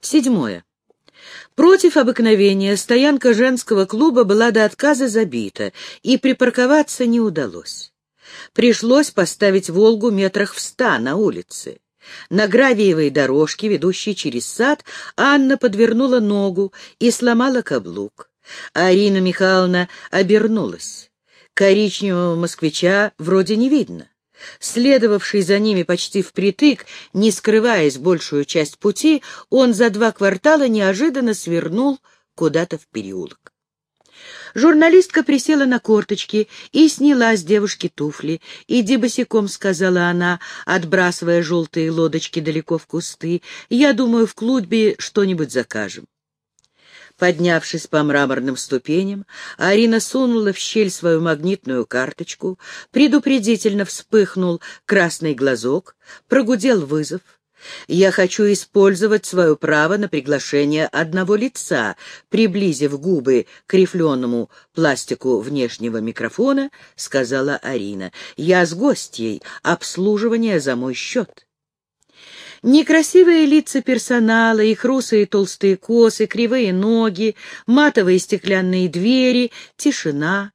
Седьмое. Против обыкновения стоянка женского клуба была до отказа забита, и припарковаться не удалось. Пришлось поставить «Волгу» метрах в ста на улице. На гравиевой дорожке, ведущей через сад, Анна подвернула ногу и сломала каблук. Арина Михайловна обернулась. Коричневого москвича вроде не видно. Следовавший за ними почти впритык, не скрываясь большую часть пути, он за два квартала неожиданно свернул куда-то в переулок. Журналистка присела на корточки и сняла с девушки туфли. «Иди босиком», — сказала она, отбрасывая желтые лодочки далеко в кусты. «Я думаю, в клубе что-нибудь закажем». Поднявшись по мраморным ступеням, Арина сунула в щель свою магнитную карточку, предупредительно вспыхнул красный глазок, прогудел вызов. «Я хочу использовать свое право на приглашение одного лица», приблизив губы к рифленому пластику внешнего микрофона, сказала Арина. «Я с гостьей, обслуживание за мой счет». Некрасивые лица персонала, их русые толстые косы, кривые ноги, матовые стеклянные двери, тишина.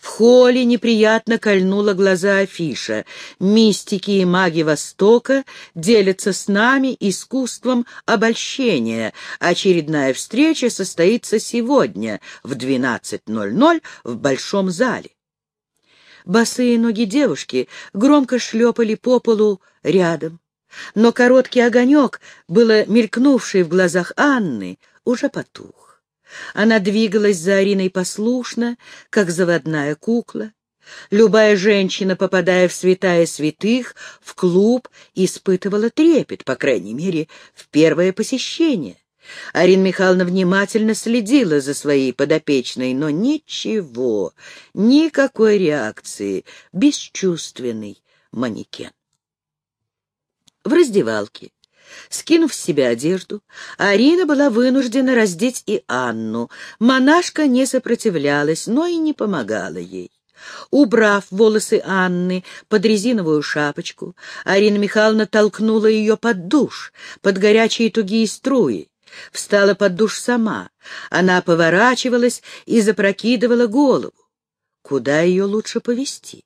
В холле неприятно кольнула глаза афиша. Мистики и маги Востока делятся с нами искусством обольщения. Очередная встреча состоится сегодня в 12.00 в Большом зале. Босые ноги девушки громко шлепали по полу рядом. Но короткий огонек, было мелькнувший в глазах Анны, уже потух. Она двигалась за Ариной послушно, как заводная кукла. Любая женщина, попадая в святая святых, в клуб, испытывала трепет, по крайней мере, в первое посещение. Арина Михайловна внимательно следила за своей подопечной, но ничего, никакой реакции, бесчувственный манекен в раздевалке. Скинув с себя одежду, Арина была вынуждена раздеть и Анну. Монашка не сопротивлялась, но и не помогала ей. Убрав волосы Анны под резиновую шапочку, Арина Михайловна толкнула ее под душ, под горячие тугие струи. Встала под душ сама. Она поворачивалась и запрокидывала голову. Куда ее лучше повести?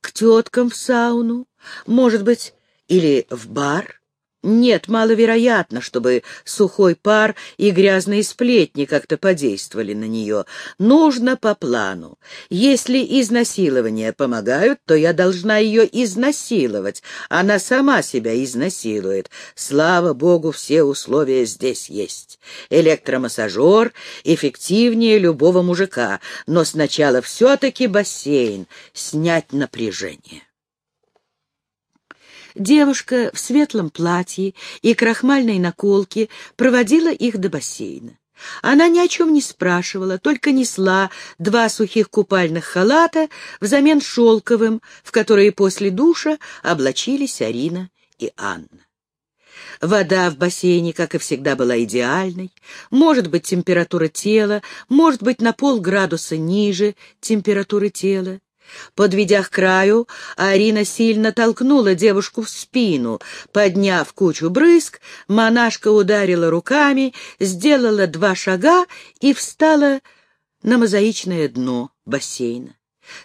К теткам в сауну? Может быть, или в бар? Нет, маловероятно, чтобы сухой пар и грязные сплетни как-то подействовали на нее. Нужно по плану. Если изнасилования помогают, то я должна ее изнасиловать. Она сама себя изнасилует. Слава богу, все условия здесь есть. Электромассажер эффективнее любого мужика, но сначала все-таки бассейн, снять напряжение. Девушка в светлом платье и крахмальной наколке проводила их до бассейна. Она ни о чем не спрашивала, только несла два сухих купальных халата взамен шелковым, в которые после душа облачились Арина и Анна. Вода в бассейне, как и всегда, была идеальной. Может быть, температура тела, может быть, на полградуса ниже температуры тела. Подведя к краю, Арина сильно толкнула девушку в спину. Подняв кучу брызг, монашка ударила руками, сделала два шага и встала на мозаичное дно бассейна.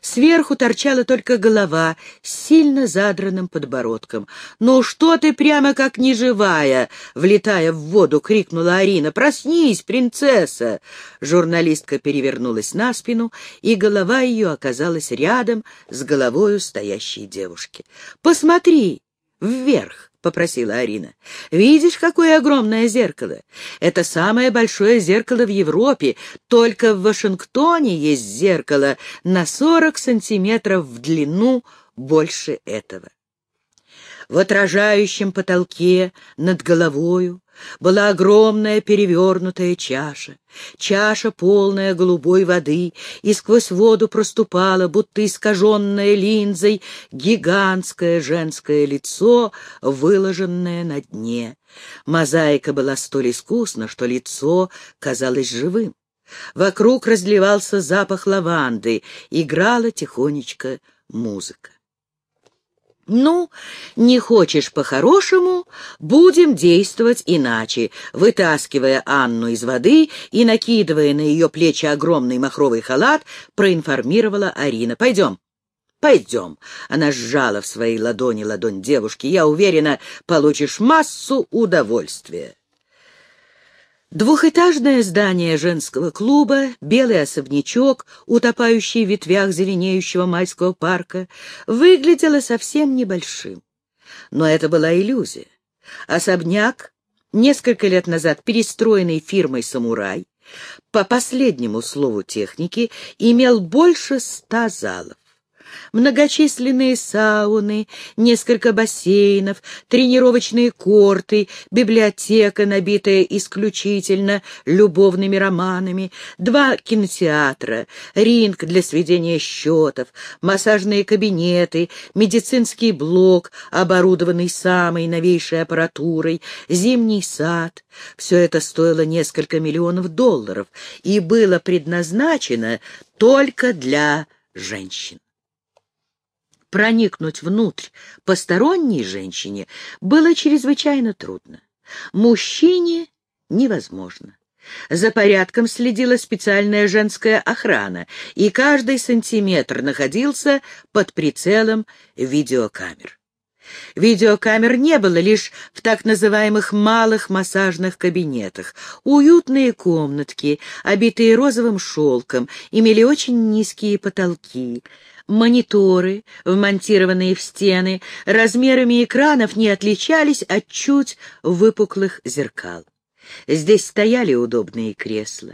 Сверху торчала только голова с сильно задранным подбородком. «Ну что ты прямо как неживая?» — влетая в воду, крикнула Арина. «Проснись, принцесса!» Журналистка перевернулась на спину, и голова ее оказалась рядом с головою стоящей девушки. «Посмотри вверх!» — попросила Арина. «Видишь, какое огромное зеркало? Это самое большое зеркало в Европе. Только в Вашингтоне есть зеркало на сорок сантиметров в длину больше этого». В отражающем потолке над головою была огромная перевернутая чаша, чаша, полная голубой воды, и сквозь воду проступало, будто искаженное линзой, гигантское женское лицо, выложенное на дне. Мозаика была столь искусна, что лицо казалось живым. Вокруг разливался запах лаванды, играла тихонечко музыка. «Ну, не хочешь по-хорошему, будем действовать иначе», вытаскивая Анну из воды и накидывая на ее плечи огромный махровый халат, проинформировала Арина. «Пойдем». «Пойдем!» — она сжала в своей ладони ладонь девушки. «Я уверена, получишь массу удовольствия». Двухэтажное здание женского клуба, белый особнячок, утопающий в ветвях зеленеющего майского парка, выглядело совсем небольшим. Но это была иллюзия. Особняк, несколько лет назад перестроенный фирмой «Самурай», по последнему слову техники, имел больше ста залов. Многочисленные сауны, несколько бассейнов, тренировочные корты, библиотека, набитая исключительно любовными романами, два кинотеатра, ринг для сведения счетов, массажные кабинеты, медицинский блок, оборудованный самой новейшей аппаратурой, зимний сад. Все это стоило несколько миллионов долларов и было предназначено только для женщин проникнуть внутрь посторонней женщине было чрезвычайно трудно. Мужчине невозможно. За порядком следила специальная женская охрана, и каждый сантиметр находился под прицелом видеокамер. Видеокамер не было лишь в так называемых малых массажных кабинетах. Уютные комнатки, обитые розовым шелком, имели очень низкие потолки. Мониторы, вмонтированные в стены, размерами экранов не отличались от чуть выпуклых зеркал. Здесь стояли удобные кресла.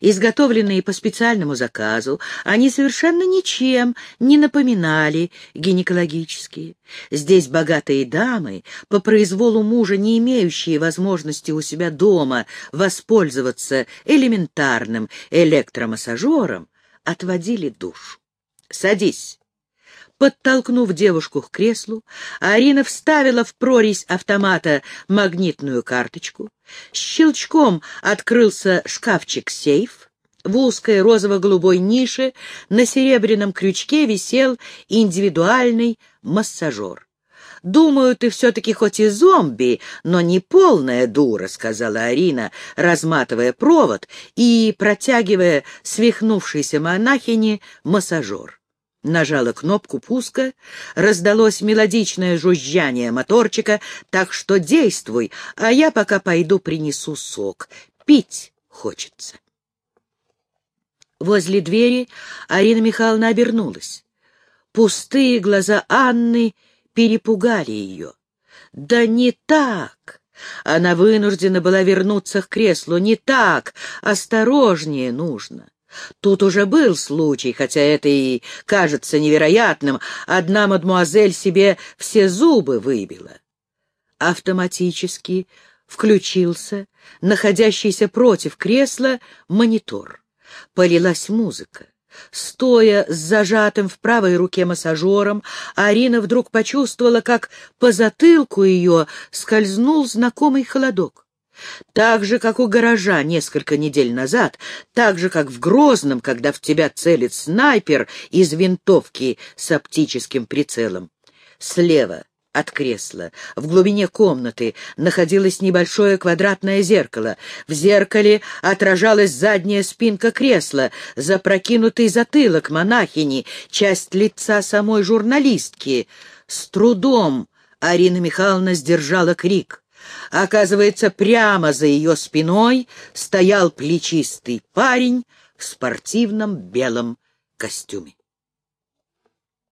Изготовленные по специальному заказу, они совершенно ничем не напоминали гинекологические. Здесь богатые дамы, по произволу мужа, не имеющие возможности у себя дома воспользоваться элементарным электромассажером, отводили душу. «Садись». Подтолкнув девушку к креслу, Арина вставила в прорезь автомата магнитную карточку. Щелчком открылся шкафчик-сейф. В узкой розово-голубой нише на серебряном крючке висел индивидуальный массажер. «Думаю, ты все-таки хоть и зомби, но не полная дура», — сказала Арина, разматывая провод и протягивая свихнувшейся монахине массажер. Нажала кнопку пуска, раздалось мелодичное жужжание моторчика, так что действуй, а я пока пойду принесу сок. Пить хочется. Возле двери Арина Михайловна обернулась. Пустые глаза Анны перепугали ее. «Да не так!» Она вынуждена была вернуться к креслу. «Не так! Осторожнее нужно!» Тут уже был случай, хотя это и кажется невероятным. Одна мадмуазель себе все зубы выбила. Автоматически включился находящийся против кресла монитор. Полилась музыка. Стоя с зажатым в правой руке массажером, Арина вдруг почувствовала, как по затылку ее скользнул знакомый холодок. Так же, как у гаража несколько недель назад, так же, как в Грозном, когда в тебя целит снайпер из винтовки с оптическим прицелом. Слева от кресла, в глубине комнаты, находилось небольшое квадратное зеркало. В зеркале отражалась задняя спинка кресла, запрокинутый затылок монахини, часть лица самой журналистки. С трудом Арина Михайловна сдержала крик — Оказывается, прямо за ее спиной стоял плечистый парень в спортивном белом костюме.